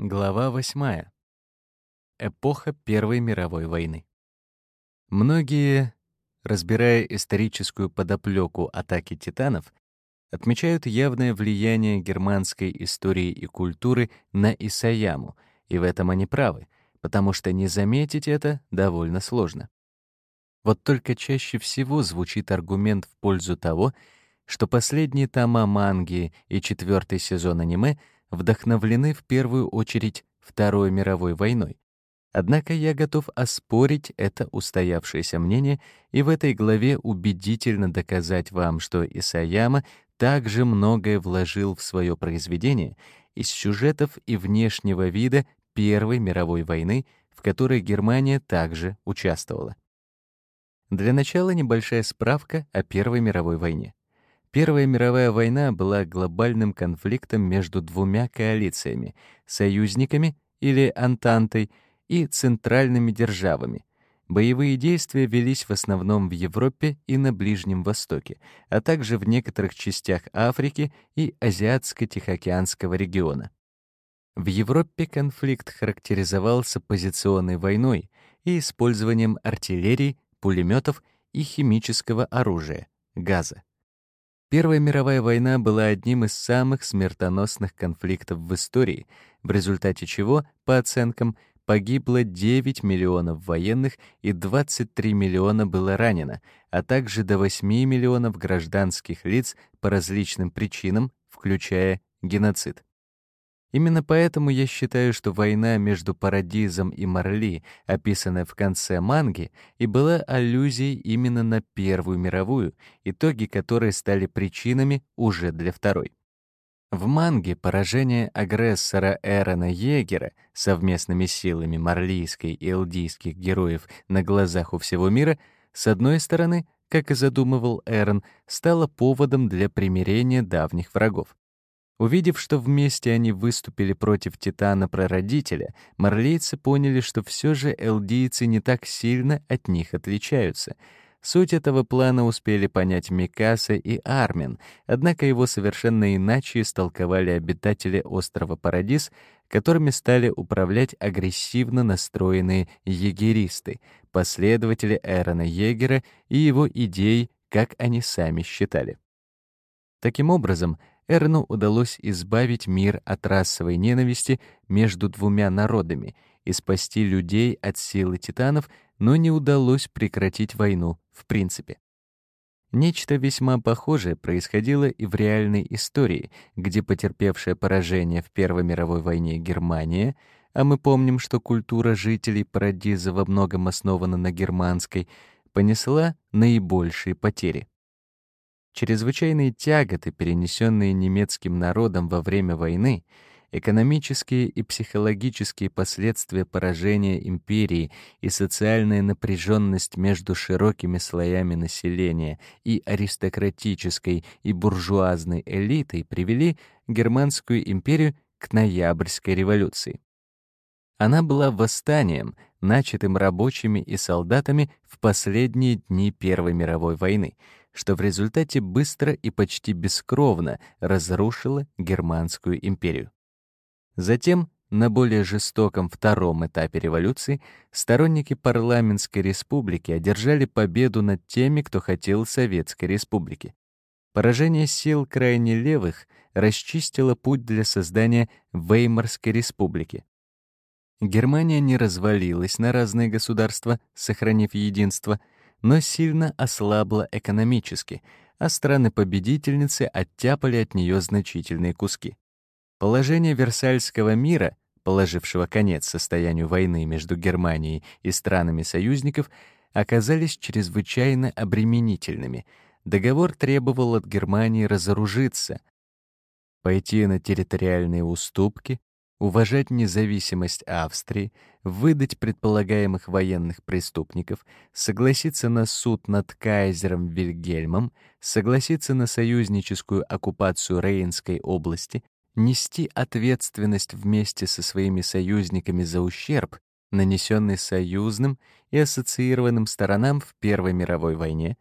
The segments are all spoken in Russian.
Глава 8. Эпоха Первой мировой войны. Многие, разбирая историческую подоплеку атаки титанов, отмечают явное влияние германской истории и культуры на Исаяму, и в этом они правы, потому что не заметить это довольно сложно. Вот только чаще всего звучит аргумент в пользу того, что последние тома манги и четвертый сезон аниме — вдохновлены в первую очередь Второй мировой войной. Однако я готов оспорить это устоявшееся мнение и в этой главе убедительно доказать вам, что Исаяма также многое вложил в свое произведение из сюжетов и внешнего вида Первой мировой войны, в которой Германия также участвовала. Для начала небольшая справка о Первой мировой войне. Первая мировая война была глобальным конфликтом между двумя коалициями — союзниками или Антантой и центральными державами. Боевые действия велись в основном в Европе и на Ближнем Востоке, а также в некоторых частях Африки и Азиатско-Тихоокеанского региона. В Европе конфликт характеризовался позиционной войной и использованием артиллерии, пулеметов и химического оружия — газа. Первая мировая война была одним из самых смертоносных конфликтов в истории, в результате чего, по оценкам, погибло 9 миллионов военных и 23 миллиона было ранено, а также до 8 миллионов гражданских лиц по различным причинам, включая геноцид. Именно поэтому я считаю, что война между Парадизом и Марли, описанная в конце манги, и была аллюзией именно на Первую мировую, итоги которой стали причинами уже для Второй. В манге поражение агрессора Эрона Егера совместными силами марлийской и элдийских героев на глазах у всего мира, с одной стороны, как и задумывал Эрон, стало поводом для примирения давних врагов. Увидев, что вместе они выступили против Титана-прародителя, марлейцы поняли, что все же элдийцы не так сильно от них отличаются. Суть этого плана успели понять Микаса и Армин, однако его совершенно иначе истолковали обитатели острова Парадис, которыми стали управлять агрессивно настроенные егеристы, последователи Эрона Егера и его идей, как они сами считали. Таким образом, Эрну удалось избавить мир от расовой ненависти между двумя народами и спасти людей от силы титанов, но не удалось прекратить войну в принципе. Нечто весьма похожее происходило и в реальной истории, где потерпевшая поражение в Первой мировой войне Германия, а мы помним, что культура жителей Парадиза во многом основана на германской, понесла наибольшие потери. Чрезвычайные тяготы, перенесенные немецким народом во время войны, экономические и психологические последствия поражения империи и социальная напряженность между широкими слоями населения и аристократической и буржуазной элитой привели Германскую империю к Ноябрьской революции. Она была восстанием, начатым рабочими и солдатами в последние дни Первой мировой войны — что в результате быстро и почти бескровно разрушило Германскую империю. Затем, на более жестоком втором этапе революции, сторонники парламентской республики одержали победу над теми, кто хотел Советской республики. Поражение сил крайне левых расчистило путь для создания Веймарской республики. Германия не развалилась на разные государства, сохранив единство — но сильно ослабла экономически, а страны-победительницы оттяпали от нее значительные куски. Положение Версальского мира, положившего конец состоянию войны между Германией и странами союзников, оказались чрезвычайно обременительными. Договор требовал от Германии разоружиться, пойти на территориальные уступки, уважать независимость Австрии, выдать предполагаемых военных преступников, согласиться на суд над кайзером Вильгельмом, согласиться на союзническую оккупацию Рейнской области, нести ответственность вместе со своими союзниками за ущерб, нанесенный союзным и ассоциированным сторонам в Первой мировой войне,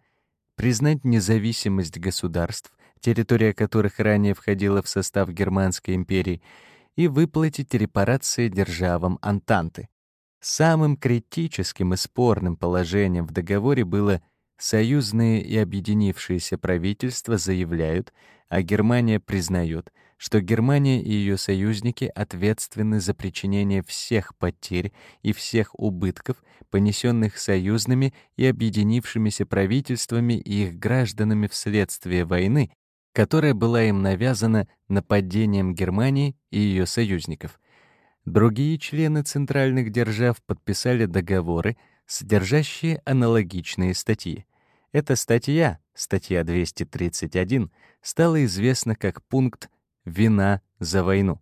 признать независимость государств, территория которых ранее входила в состав Германской империи, и выплатить репарации державам Антанты. Самым критическим и спорным положением в договоре было союзные и объединившиеся правительства заявляют, а Германия признает, что Германия и ее союзники ответственны за причинение всех потерь и всех убытков, понесенных союзными и объединившимися правительствами и их гражданами вследствие войны, которая была им навязана нападением Германии и ее союзников. Другие члены центральных держав подписали договоры, содержащие аналогичные статьи. Эта статья, статья 231, стала известна как пункт «Вина за войну».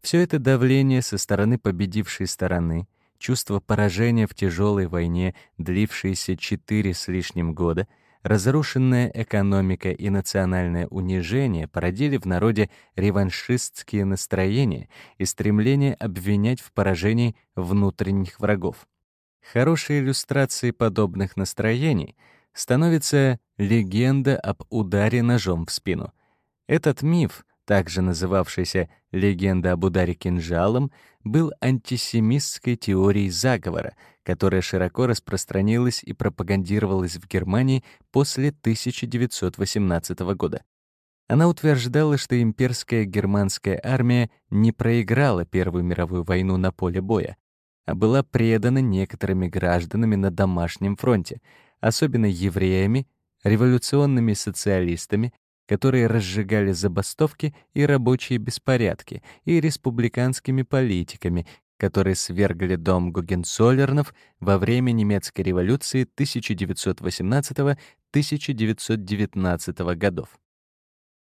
Все это давление со стороны победившей стороны, чувство поражения в тяжелой войне, длившейся четыре с лишним года, разрушенная экономика и национальное унижение породили в народе реваншистские настроения и стремление обвинять в поражении внутренних врагов. Хорошей иллюстрацией подобных настроений становится легенда об ударе ножом в спину. Этот миф, также называвшийся «легенда об ударе кинжалом», был антисемистской теорией заговора, которая широко распространилась и пропагандировалась в Германии после 1918 года. Она утверждала, что имперская германская армия не проиграла Первую мировую войну на поле боя, а была предана некоторыми гражданами на домашнем фронте, особенно евреями, революционными социалистами, которые разжигали забастовки и рабочие беспорядки, и республиканскими политиками, которые свергли дом Гогенцоллернов во время немецкой революции 1918-1919 годов.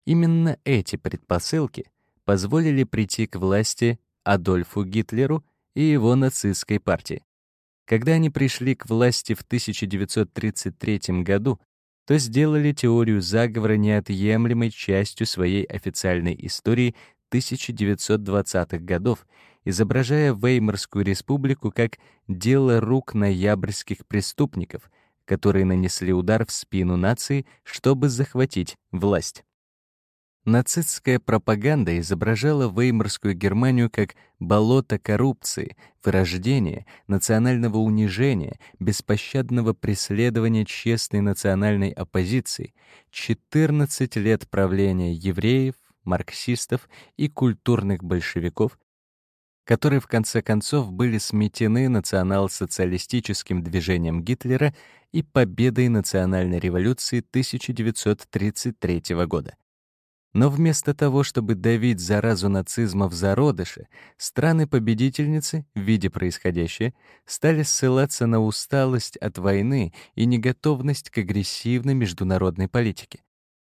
Именно эти предпосылки позволили прийти к власти Адольфу Гитлеру и его нацистской партии. Когда они пришли к власти в 1933 году, то сделали теорию заговора неотъемлемой частью своей официальной истории 1920-х годов, изображая Веймарскую республику как дело рук ноябрьских преступников, которые нанесли удар в спину нации, чтобы захватить власть. Нацистская пропаганда изображала Веймарскую Германию как болото коррупции, вырождения, национального унижения, беспощадного преследования честной национальной оппозиции, 14 лет правления евреев, марксистов и культурных большевиков, которые в конце концов были сметены национал-социалистическим движением Гитлера и победой национальной революции 1933 года. Но вместо того, чтобы давить заразу нацизма в зародыше, страны-победительницы, видя происходящее, стали ссылаться на усталость от войны и неготовность к агрессивной международной политике.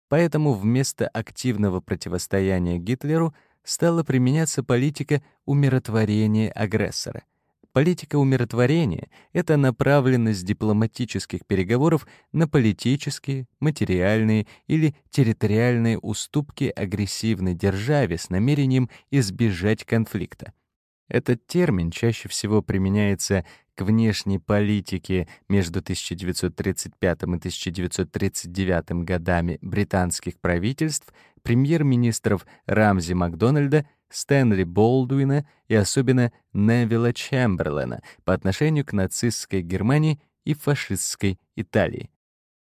Поэтому вместо активного противостояния Гитлеру стала применяться политика умиротворения агрессора — Политика умиротворения — это направленность дипломатических переговоров на политические, материальные или территориальные уступки агрессивной державе с намерением избежать конфликта. Этот термин чаще всего применяется к внешней политике между 1935 и 1939 годами британских правительств, премьер-министров Рамзи Макдональда Стэнли Болдуина и особенно Невилла Чемберлена по отношению к нацистской Германии и фашистской Италии.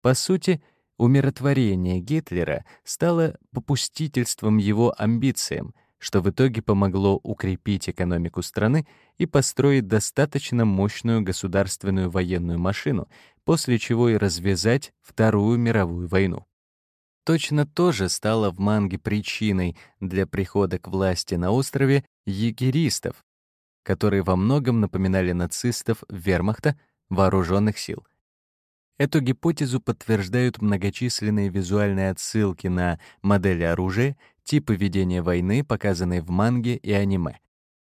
По сути, умиротворение Гитлера стало попустительством его амбициям, что в итоге помогло укрепить экономику страны и построить достаточно мощную государственную военную машину, после чего и развязать Вторую мировую войну. Точно то же стало в манге причиной для прихода к власти на острове егеристов, которые во многом напоминали нацистов вермахта, вооруженных сил. Эту гипотезу подтверждают многочисленные визуальные отсылки на модели оружия, типы ведения войны, показанные в манге и аниме.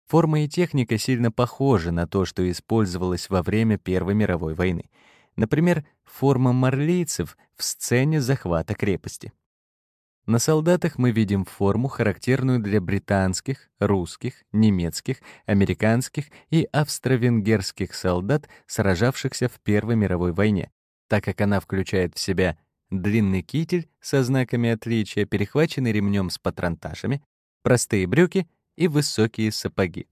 Форма и техника сильно похожи на то, что использовалось во время Первой мировой войны. Например, форма марлейцев в сцене захвата крепости. На солдатах мы видим форму, характерную для британских, русских, немецких, американских и австро-венгерских солдат, сражавшихся в Первой мировой войне, так как она включает в себя длинный китель со знаками отличия, перехваченный ремнем с патронташами, простые брюки и высокие сапоги.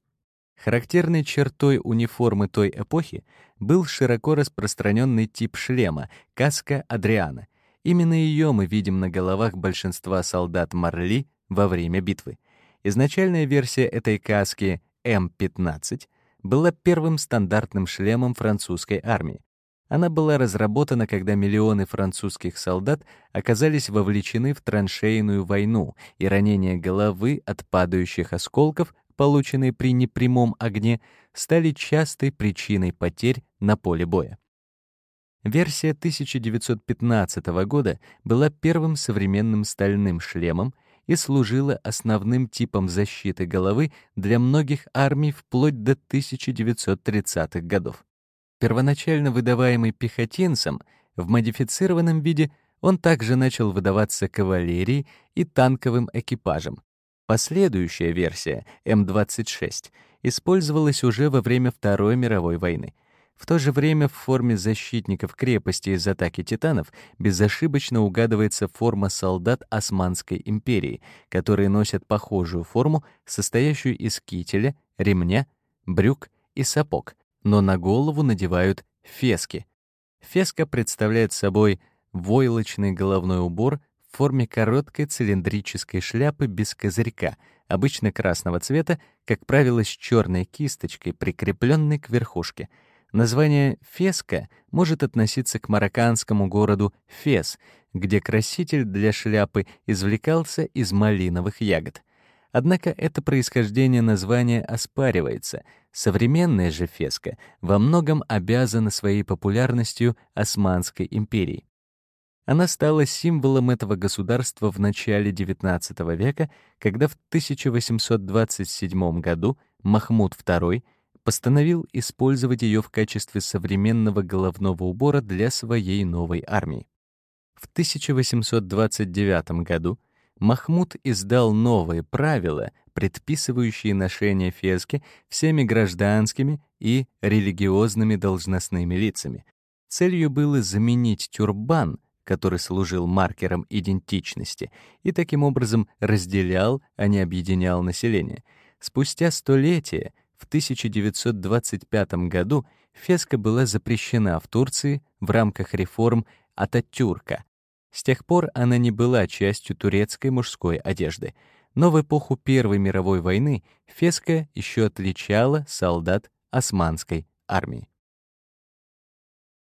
Характерной чертой униформы той эпохи был широко распространенный тип шлема — каска Адриана. Именно ее мы видим на головах большинства солдат Марли во время битвы. Изначальная версия этой каски М-15 была первым стандартным шлемом французской армии. Она была разработана, когда миллионы французских солдат оказались вовлечены в траншейную войну, и ранения головы от падающих осколков полученные при непрямом огне, стали частой причиной потерь на поле боя. Версия 1915 года была первым современным стальным шлемом и служила основным типом защиты головы для многих армий вплоть до 1930-х годов. Первоначально выдаваемый пехотинцам, в модифицированном виде он также начал выдаваться кавалерии и танковым экипажам, Последующая версия, М-26, использовалась уже во время Второй мировой войны. В то же время в форме защитников крепости из атаки титанов безошибочно угадывается форма солдат Османской империи, которые носят похожую форму, состоящую из кителя, ремня, брюк и сапог, но на голову надевают фески. Феска представляет собой войлочный головной убор в форме короткой цилиндрической шляпы без козырька, обычно красного цвета, как правило, с черной кисточкой, прикрепленной к верхушке. Название «феска» может относиться к марокканскому городу Фес, где краситель для шляпы извлекался из малиновых ягод. Однако это происхождение названия оспаривается. Современная же феска во многом обязана своей популярностью Османской империи. Она стала символом этого государства в начале XIX века, когда в 1827 году Махмуд II постановил использовать ее в качестве современного головного убора для своей новой армии. В 1829 году Махмуд издал новые правила, предписывающие ношение фески всеми гражданскими и религиозными должностными лицами. Целью было заменить тюрбан — который служил маркером идентичности и таким образом разделял, а не объединял население. Спустя столетия, в 1925 году, феска была запрещена в Турции в рамках реформ Ататюрка. С тех пор она не была частью турецкой мужской одежды. Но в эпоху Первой мировой войны феска еще отличала солдат османской армии.